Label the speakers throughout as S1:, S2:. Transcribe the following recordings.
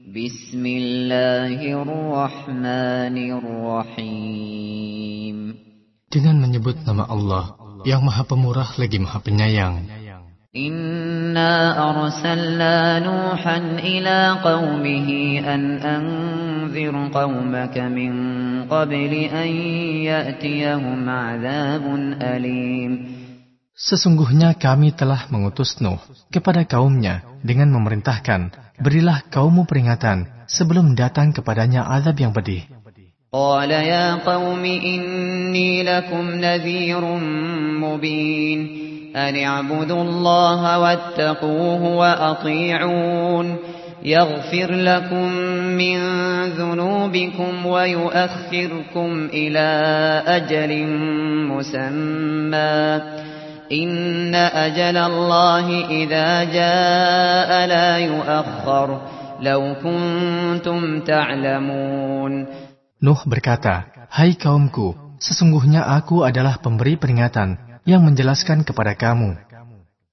S1: بسم الله الرحمن الرحيم
S2: Dengan menyebut nama Allah yang Maha Pemurah lagi Maha Penyayang.
S1: Inna arsalna Nuhan ila qaumihi an anzir qaumaka min qabli an ya'tiyahum 'adzabun alim.
S2: Sesungguhnya kami telah mengutus Nuh kepada kaumnya dengan memerintahkan, berilah kaummu peringatan sebelum datang kepadanya azab yang pedih.
S1: قال يا قوم إني لكم نذير مبين أن اعبدوا الله واتقوه وأطيعون يغفر لكم من ذنوبكم ويؤخركم إلى أجل مسمى إن أجل الله إذا جاء لا يؤخر لو كنتم تعلمون
S2: Nuh berkata, Hai kaumku, sesungguhnya aku adalah pemberi peringatan yang menjelaskan kepada kamu.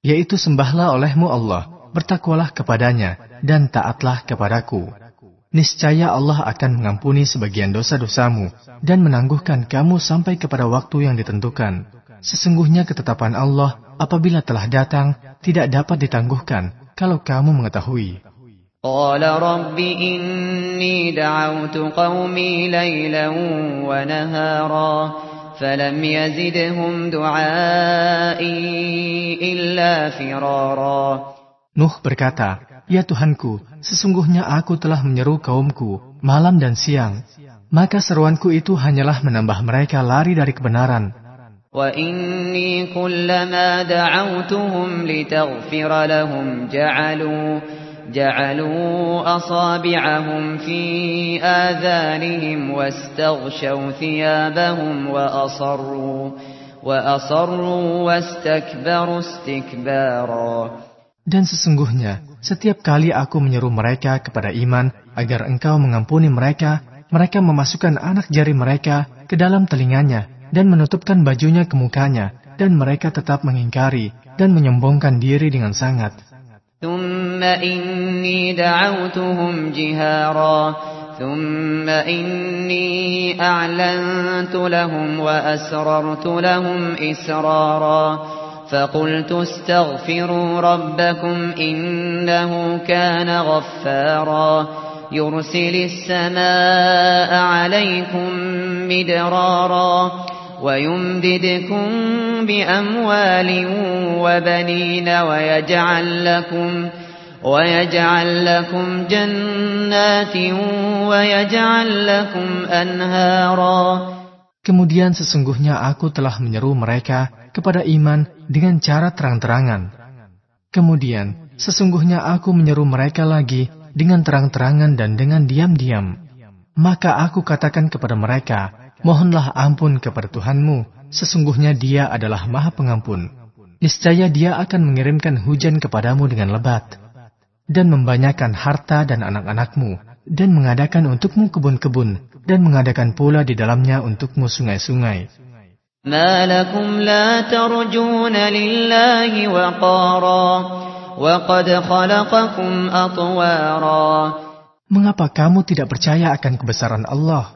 S2: Yaitu sembahlah olehmu Allah, bertakwalah kepadanya, dan taatlah kepadaku. Niscaya Allah akan mengampuni sebagian dosa-dosamu, dan menangguhkan kamu sampai kepada waktu yang ditentukan. Sesungguhnya ketetapan Allah apabila telah datang tidak dapat ditangguhkan kalau kamu mengetahui.
S1: قال رب إني دعوت قومي ليلا ونهارا فلم يزدهم دعائي إلا فرارا
S2: Nuh berkata, Ya Tuhanku, sesungguhnya aku telah menyeru kaumku malam dan siang. Maka seruanku itu hanyalah menambah mereka lari dari kebenaran.
S1: وإني كلما دعوتهم لتغفر لهم جعلوا جعلوا أصابعهم في آذانهم واستغشوا ثيابهم وأصروا وأصروا واستكبروا استكبارا
S2: Dan sesungguhnya, setiap kali aku menyeru mereka kepada iman agar engkau mengampuni mereka, mereka memasukkan anak jari mereka ke dalam telinganya dan menutupkan bajunya ke mukanya, dan mereka tetap mengingkari dan menyombongkan diri dengan sangat.
S1: ثم إني دعوتهم جهارا ثم إني أعلنت لهم وأسررت لهم إسرارا فقلت استغفروا ربكم إنه كان غفارا يرسل السماء عليكم مدرارا ويمددكم بأموال وبنين ويجعل لكم ويجعل لكم جنات ويجعل لكم أنهارا
S2: Kemudian sesungguhnya aku telah menyeru mereka kepada iman dengan cara terang-terangan. Kemudian sesungguhnya aku menyeru mereka lagi dengan terang-terangan dan dengan diam-diam. Maka aku katakan kepada mereka, mohonlah ampun kepada Tuhanmu, sesungguhnya dia adalah maha pengampun. Niscaya dia akan mengirimkan hujan kepadamu dengan lebat, dan membanyakan harta dan anak-anakmu, dan mengadakan untukmu kebun-kebun, dan mengadakan pula di dalamnya untukmu sungai-sungai.
S1: ما لكم لا ترجون لله وقارا وقد خلقكم أطوارا
S2: Mengapa kamu tidak percaya akan kebesaran Allah?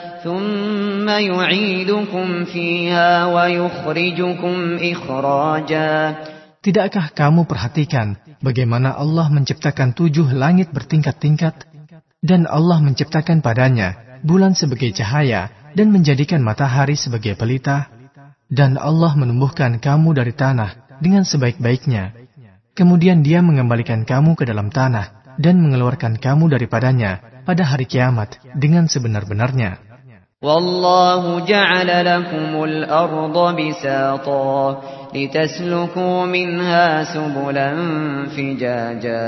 S1: ثم يعيدكم فيها ويخرجكم إخراجا
S2: Tidakkah kamu perhatikan bagaimana Allah menciptakan tujuh langit bertingkat-tingkat dan Allah menciptakan padanya bulan sebagai cahaya dan menjadikan matahari sebagai pelita dan Allah menumbuhkan kamu dari tanah dengan sebaik-baiknya. Kemudian dia mengembalikan kamu ke dalam tanah dan mengeluarkan kamu daripadanya pada hari kiamat dengan sebenar-benarnya.
S1: والله جعل لكم الأرض بساطا لتسلكوا منها سبلا فجاجا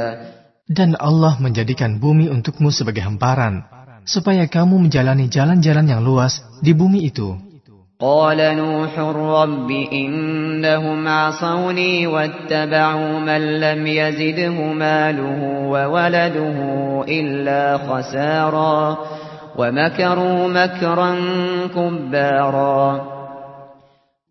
S2: Dan Allah menjadikan bumi untukmu sebagai hamparan, supaya kamu menjalani jalan-jalan yang luas di bumi itu.
S1: قال نوح رب إنهم عصوني واتبعوا من لم يزده ماله وولده إلا خسارا ومكروا مكرا كبارا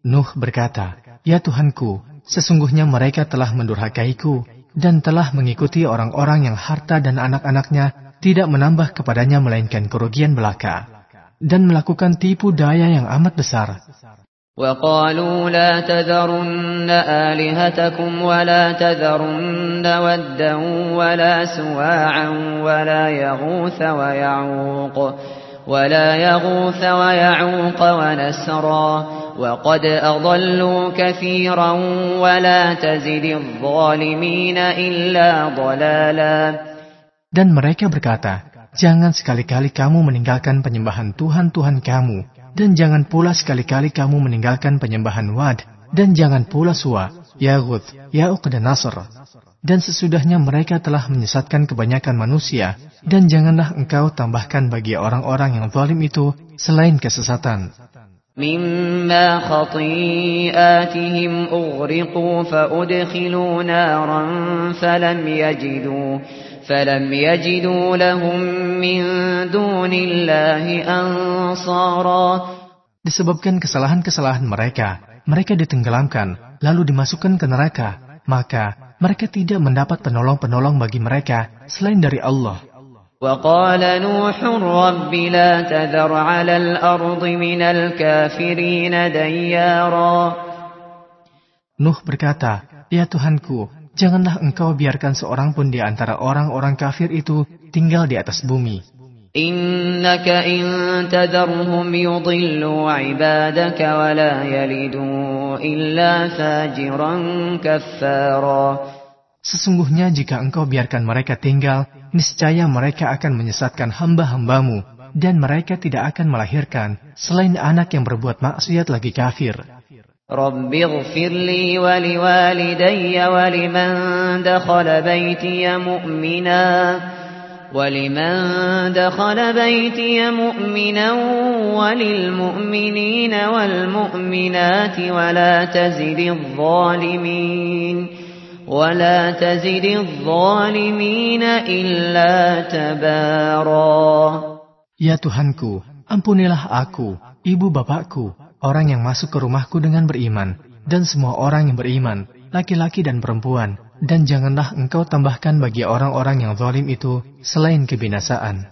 S2: Nuh berkata, Ya Tuhanku, sesungguhnya mereka telah mendurhakaiku dan telah mengikuti orang-orang yang harta dan anak-anaknya tidak menambah kepadanya melainkan kerugian belaka dan melakukan tipu daya yang amat besar.
S1: وقالوا لا تذرن آلهتكم ولا تذرن ودا ولا سواعا ولا يغوث ويعوق ولا يغوث ويعوق ونسرا وقد أضلوا كثيرا ولا تزد الظالمين إلا ضلالا.
S2: Dan mereka berkata, Jangan sekali-kali kamu meninggalkan penyembahan Tuhan-Tuhan kamu, dan jangan pula sekali-kali kamu meninggalkan penyembahan Wad, dan jangan pula Suwa, Yaguth, Ya'uq dan Nasr. Dan sesudahnya mereka telah menyesatkan kebanyakan manusia, dan janganlah engkau tambahkan bagi orang-orang yang zalim itu selain kesesatan.
S1: مما خطيئاتهم أغرقوا فأدخلوا نارا فلم يجدوا فلم يجدوا لهم من دون الله أنصارا
S2: Disebabkan kesalahan-kesalahan mereka, mereka ditenggelamkan, lalu dimasukkan ke neraka. Maka mereka tidak mendapat penolong-penolong bagi mereka selain dari Allah.
S1: وقال نوح رب لا تذر على الأرض من الكافرين ديارا
S2: Nuh berkata, Ya Tuhanku, Janganlah engkau biarkan seorang pun di antara orang-orang kafir itu tinggal di atas bumi. Sesungguhnya jika engkau biarkan mereka tinggal, niscaya mereka akan menyesatkan hamba-hambamu dan mereka tidak akan melahirkan selain anak yang berbuat maksiat lagi kafir.
S1: رب اغفر لي ولوالدي ولمن دخل بيتي مؤمنا ولمن دخل بيتي مؤمنا وللمؤمنين والمؤمنات ولا تزد الظالمين ولا تزد الظالمين إلا تبارا
S2: Ya Tuhanku, ampunilah aku, ibu bapakku, orang yang masuk ke rumahku dengan beriman, dan semua orang yang beriman, laki-laki dan perempuan, dan janganlah engkau tambahkan bagi orang-orang yang zalim itu selain kebinasaan.